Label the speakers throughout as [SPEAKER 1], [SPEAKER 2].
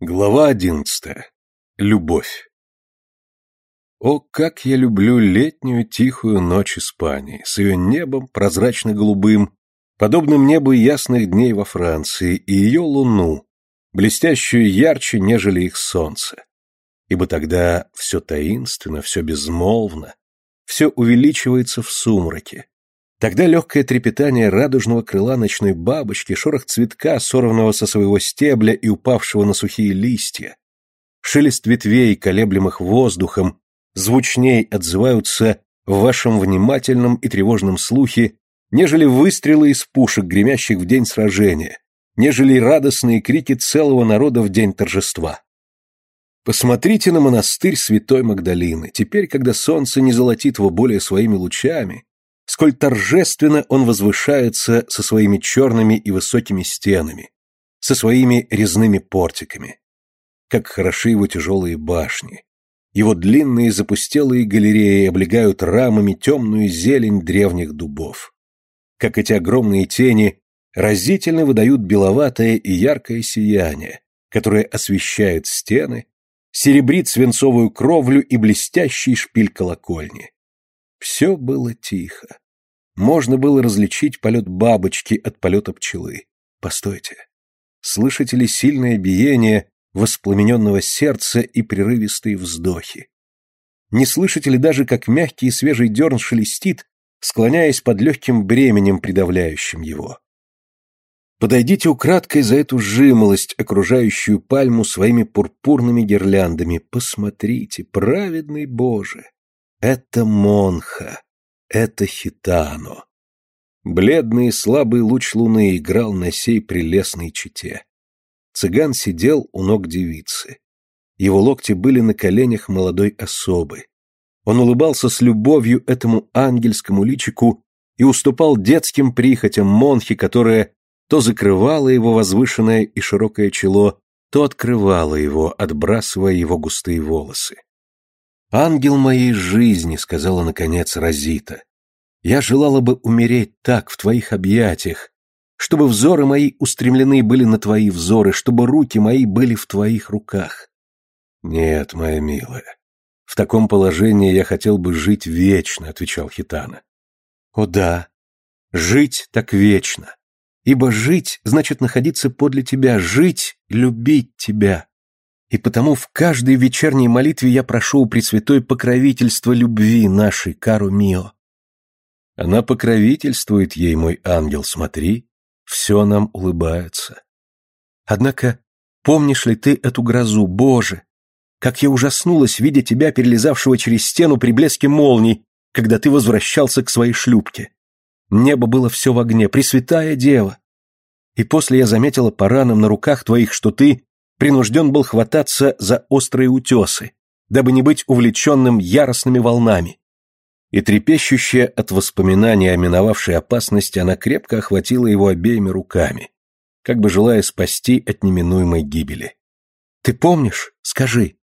[SPEAKER 1] Глава одиннадцатая. Любовь. О, как я люблю летнюю тихую ночь Испании, с ее небом прозрачно-голубым, подобным небу ясных дней во Франции, и ее луну, блестящую ярче, нежели их солнце. Ибо тогда все таинственно, все безмолвно, все увеличивается в сумраке, Тогда легкое трепетание радужного крыла ночной бабочки, шорох цветка, сорванного со своего стебля и упавшего на сухие листья, шелест ветвей, колеблемых воздухом, звучней отзываются в вашем внимательном и тревожном слухе, нежели выстрелы из пушек, гремящих в день сражения, нежели радостные крики целого народа в день торжества. Посмотрите на монастырь Святой Магдалины. Теперь, когда солнце не золотит его более своими лучами, сколь торжественно он возвышается со своими черными и высокими стенами, со своими резными портиками. Как хороши его тяжелые башни. Его длинные запустелые галереи облегают рамами темную зелень древних дубов. Как эти огромные тени разительно выдают беловатое и яркое сияние, которое освещает стены, серебрит свинцовую кровлю и блестящий шпиль колокольни. Все было тихо. Можно было различить полет бабочки от полета пчелы. Постойте. Слышите ли сильное биение воспламененного сердца и прерывистые вздохи? Не слышите ли даже, как мягкий и свежий дерн шелестит, склоняясь под легким бременем, придавляющим его? Подойдите украдкой за эту жимолость, окружающую пальму своими пурпурными гирляндами. Посмотрите, праведный Боже! Это Монха, это Хитано. Бледный и слабый луч луны играл на сей прелестной чете. Цыган сидел у ног девицы. Его локти были на коленях молодой особы. Он улыбался с любовью этому ангельскому личику и уступал детским прихотям Монхи, которая то закрывала его возвышенное и широкое чело, то открывала его, отбрасывая его густые волосы. «Ангел моей жизни», — сказала наконец Розита, — «я желала бы умереть так, в твоих объятиях, чтобы взоры мои устремлены были на твои взоры, чтобы руки мои были в твоих руках». «Нет, моя милая, в таком положении я хотел бы жить вечно», — отвечал Хитана. «О да, жить так вечно, ибо жить значит находиться подле тебя, жить — любить тебя» и потому в каждой вечерней молитве я прошу у Пресвятой покровительства любви нашей, Кару Мио. Она покровительствует ей, мой ангел, смотри, все нам улыбается. Однако, помнишь ли ты эту грозу, Боже? Как я ужаснулась, видя тебя, перелезавшего через стену при блеске молний, когда ты возвращался к своей шлюпке. Небо было все в огне, Пресвятая Дева. И после я заметила по ранам на руках твоих, что ты принужден был хвататься за острые утесы, дабы не быть увлеченным яростными волнами. И трепещущая от воспоминания о миновавшей опасности, она крепко охватила его обеими руками, как бы желая спасти от неминуемой гибели. «Ты помнишь? Скажи».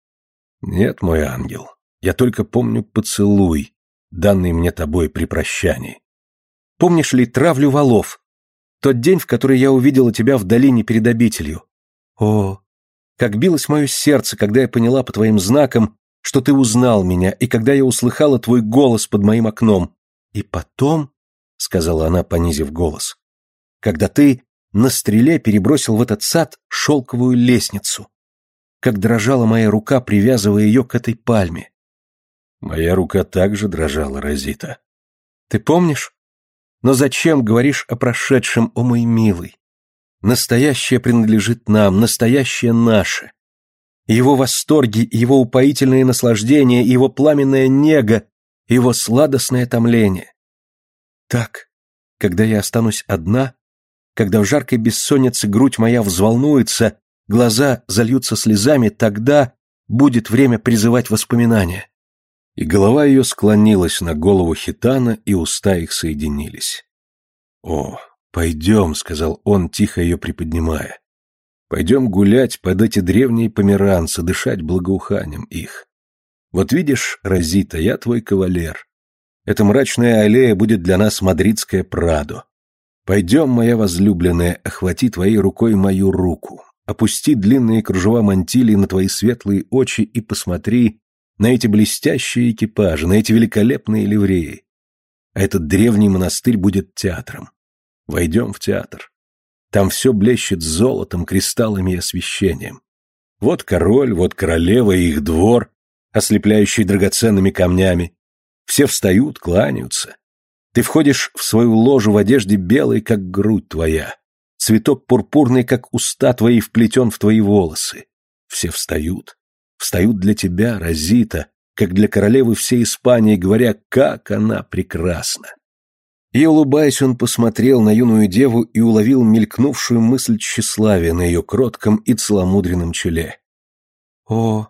[SPEAKER 1] «Нет, мой ангел, я только помню поцелуй, данный мне тобой при прощании. Помнишь ли травлю валов? Тот день, в который я увидела тебя в долине перед обителью. О, как билось мое сердце, когда я поняла по твоим знакам, что ты узнал меня, и когда я услыхала твой голос под моим окном. И потом, — сказала она, понизив голос, — когда ты на стреле перебросил в этот сад шелковую лестницу, как дрожала моя рука, привязывая ее к этой пальме. Моя рука также дрожала, Розита. Ты помнишь? Но зачем говоришь о прошедшем, о мой милый? Настоящее принадлежит нам, настоящее наше. Его восторги, его упоительные наслаждения, его пламенная нега, его сладостное томление. Так, когда я останусь одна, когда в жаркой бессоннице грудь моя взволнуется, глаза зальются слезами, тогда будет время призывать воспоминания. И голова ее склонилась на голову Хитана, и уста их соединились. О, «Пойдем», — сказал он, тихо ее приподнимая. «Пойдем гулять под эти древние померанцы, дышать благоуханием их. Вот видишь, Розита, я твой кавалер. Эта мрачная аллея будет для нас мадридское Прадо. Пойдем, моя возлюбленная, охвати твоей рукой мою руку. опусти длинные кружева мантилии на твои светлые очи и посмотри на эти блестящие экипажи, на эти великолепные ливреи. А этот древний монастырь будет театром. Войдем в театр. Там все блещет золотом, кристаллами и освещением. Вот король, вот королева и их двор, ослепляющий драгоценными камнями. Все встают, кланяются. Ты входишь в свою ложу в одежде белой, как грудь твоя. Цветок пурпурный, как уста твои, вплетен в твои волосы. Все встают. Встают для тебя, Розита, как для королевы всей Испании, говоря, как она прекрасна. И, улыбаясь, он посмотрел на юную деву и уловил мелькнувшую мысль тщеславия на ее кротком и целомудренном челе. «О,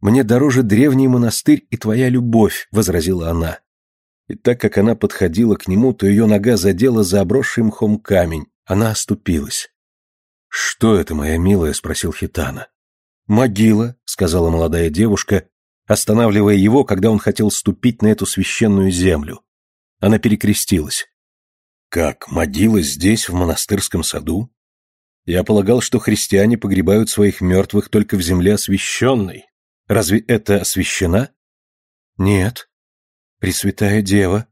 [SPEAKER 1] мне дороже древний монастырь и твоя любовь», — возразила она. И так как она подходила к нему, то ее нога задела за обросший мхом камень. Она оступилась. «Что это, моя милая?» — спросил Хитана. «Могила», — сказала молодая девушка, останавливая его, когда он хотел ступить на эту священную землю. Она перекрестилась. «Как, могила здесь, в монастырском саду? Я полагал, что христиане погребают своих мертвых только в земле освященной. Разве это освящена?» «Нет. Пресвятая Дева.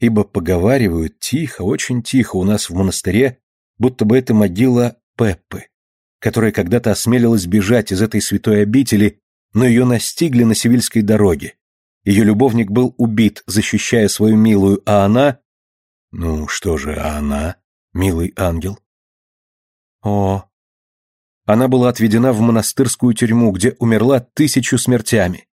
[SPEAKER 1] Ибо поговаривают тихо, очень тихо у нас в монастыре, будто бы это могила Пеппы, которая когда-то осмелилась бежать из этой святой обители, но ее настигли на Севильской дороге, ее любовник был убит, защищая свою милую, а она... Ну, что же, а она, милый ангел? О, она была отведена в монастырскую тюрьму, где умерла тысячу смертями.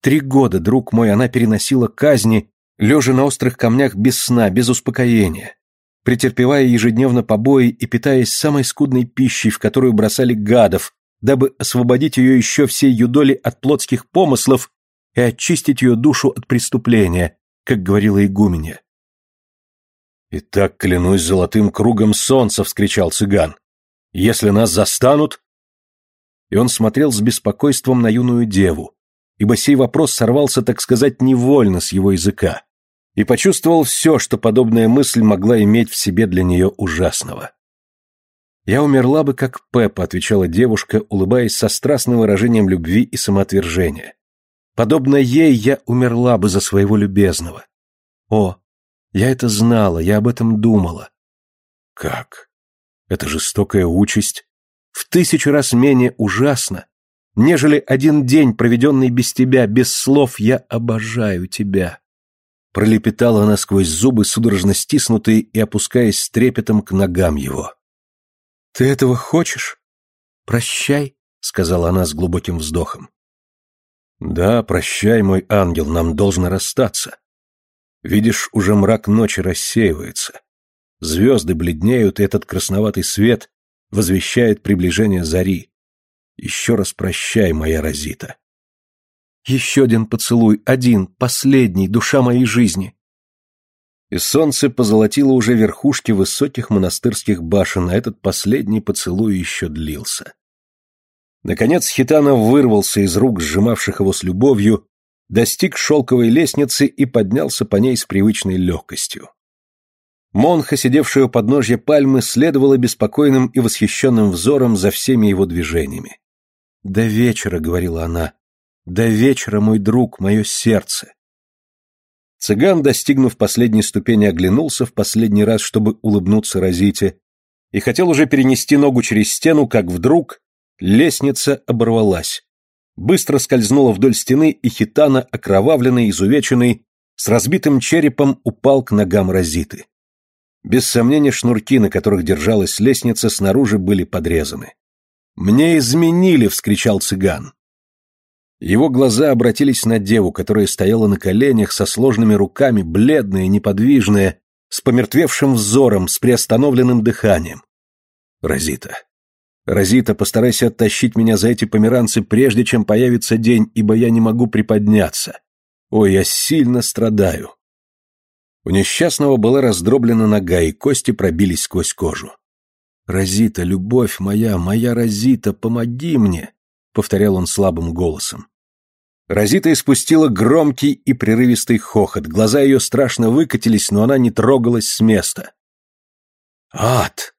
[SPEAKER 1] Три года, друг мой, она переносила казни, лежа на острых камнях без сна, без успокоения, претерпевая ежедневно побои и питаясь самой скудной пищей, в которую бросали гадов, дабы освободить ее еще всей юдоли от плотских помыслов и очистить ее душу от преступления, как говорила игуменья. «И так клянусь золотым кругом солнца!» — вскричал цыган. «Если нас застанут...» И он смотрел с беспокойством на юную деву, ибо сей вопрос сорвался, так сказать, невольно с его языка, и почувствовал все, что подобная мысль могла иметь в себе для нее ужасного. «Я умерла бы, как Пеппа», — отвечала девушка, улыбаясь со страстным выражением любви и самоотвержения. Подобно ей я умерла бы за своего любезного. О, я это знала, я об этом думала. Как? Это жестокая участь в тысячу раз менее ужасна, нежели один день, проведенный без тебя, без слов «я обожаю тебя». Пролепетала она сквозь зубы, судорожно стиснутые и опускаясь с трепетом к ногам его. «Ты этого хочешь? Прощай», — сказала она с глубоким вздохом. Да, прощай, мой ангел, нам должно расстаться. Видишь, уже мрак ночи рассеивается. Звезды бледнеют, и этот красноватый свет возвещает приближение зари. Еще раз прощай, моя Розита. Еще один поцелуй, один, последний, душа моей жизни. И солнце позолотило уже верхушки высоких монастырских башен, а этот последний поцелуй еще длился. Наконец Хитана вырвался из рук сжимавших его с любовью, достиг шелковой лестницы и поднялся по ней с привычной легкостью. Монха, сидевшая у подножья пальмы, следовала беспокойным и восхищенным взором за всеми его движениями. «До вечера», — говорила она, — «до вечера, мой друг, мое сердце». Цыган, достигнув последней ступени, оглянулся в последний раз, чтобы улыбнуться Розите, и хотел уже перенести ногу через стену, как вдруг Лестница оборвалась. Быстро скользнула вдоль стены, и хитана, окровавленный, изувеченный, с разбитым черепом упал к ногам Розиты. Без сомнения, шнурки, на которых держалась лестница, снаружи были подрезаны. «Мне изменили!» — вскричал цыган. Его глаза обратились на деву, которая стояла на коленях со сложными руками, бледная, неподвижная, с помертвевшим взором, с приостановленным дыханием. «Розита, Розита, постарайся оттащить меня за эти померанцы, прежде чем появится день, ибо я не могу приподняться. Ой, я сильно страдаю. У несчастного была раздроблена нога, и кости пробились сквозь кожу. «Розита, любовь моя, моя Розита, помоги мне!» — повторял он слабым голосом. Розита испустила громкий и прерывистый хохот, глаза ее страшно выкатились, но она не трогалась с места. «Ад!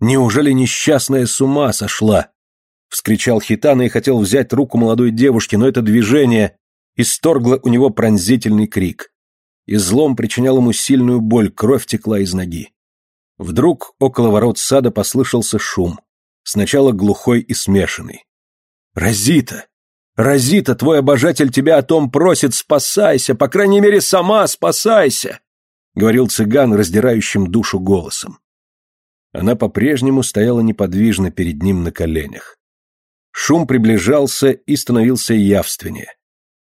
[SPEAKER 1] Неужели несчастная с ума сошла? Вскричал Хитана и хотел взять руку молодой девушки, но это движение исторгло у него пронзительный крик. Излом причинял ему сильную боль, кровь текла из ноги. Вдруг около ворот сада послышался шум, сначала глухой и смешанный. «Розита! Розита, твой обожатель тебя о том просит, спасайся, по крайней мере, сама спасайся!» — говорил цыган раздирающим душу голосом. Она по-прежнему стояла неподвижно перед ним на коленях. Шум приближался и становился явственнее.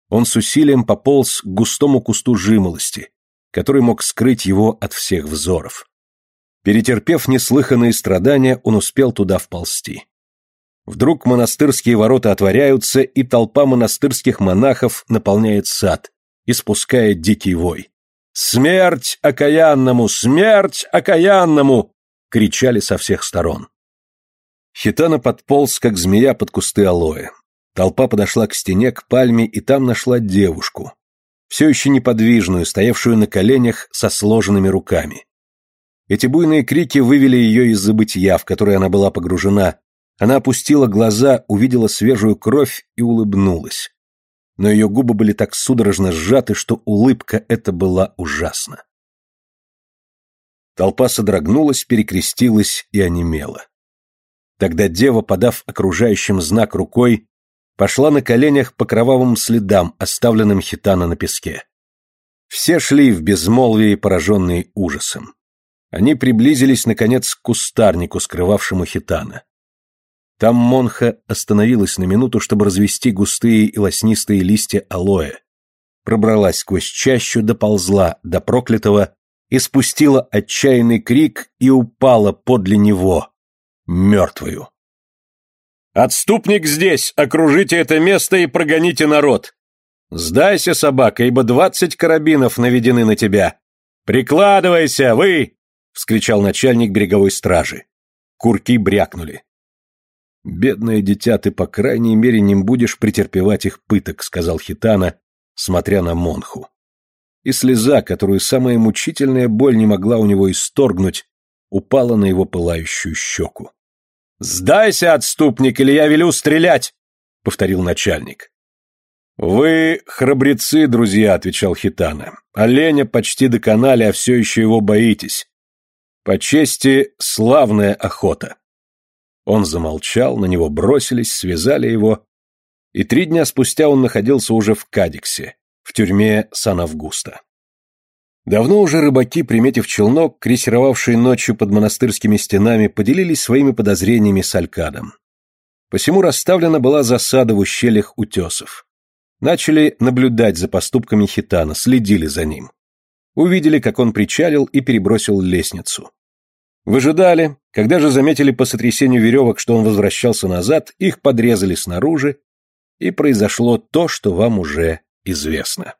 [SPEAKER 1] Он с усилием пополз к густому кусту жимолости, который мог скрыть его от всех взоров. Перетерпев неслыханные страдания, он успел туда вползти. Вдруг монастырские ворота отворяются, и толпа монастырских монахов наполняет сад, испуская дикий вой. «Смерть окаянному! Смерть окаянному!» — кричали со всех сторон. Хитана подполз, как змея под кусты алоэ. Толпа подошла к стене, к пальме, и там нашла девушку, все еще неподвижную, стоявшую на коленях со сложенными руками. Эти буйные крики вывели ее из забытия, в которое она была погружена. Она опустила глаза, увидела свежую кровь и улыбнулась. Но ее губы были так судорожно сжаты, что улыбка эта была ужасна. Толпа содрогнулась, перекрестилась и онемела. Тогда дева, подав окружающим знак рукой, пошла на коленях по кровавым следам, оставленным хитана на песке. Все шли в безмолвии, пораженные ужасом. Они приблизились, наконец, к кустарнику, скрывавшему хитана. Там Монха остановилась на минуту, чтобы развести густые и лоснистые листья алоэ. Пробралась сквозь чащу, доползла до проклятого и спустила отчаянный крик и упала подле него, мертвую. «Отступник здесь! Окружите это место и прогоните народ! Сдайся, собака, ибо двадцать карабинов наведены на тебя! Прикладывайся, вы!» вскричал начальник береговой стражи. Курки брякнули. «Бедное дитя, ты, по крайней мере, не будешь претерпевать их пыток», — сказал Хитана, смотря на Монху. И слеза, которую самая мучительная боль не могла у него исторгнуть, упала на его пылающую щеку. «Сдайся, отступник, или я велю стрелять!» — повторил начальник. «Вы храбрецы, друзья», — отвечал Хитана. «Оленя почти доконали, а все еще его боитесь. По чести, славная охота. Он замолчал, на него бросились, связали его, и три дня спустя он находился уже в Кадиксе, в тюрьме Сан-Августа. Давно уже рыбаки, приметив челнок, крейсировавший ночью под монастырскими стенами, поделились своими подозрениями с Алькадом. Посему расставлена была засада в ущельях утесов. Начали наблюдать за поступками Хитана, следили за ним. Увидели, как он причалил и перебросил лестницу. Выжидали, когда же заметили по сотрясению веревок, что он возвращался назад, их подрезали снаружи, и произошло то, что вам уже известно.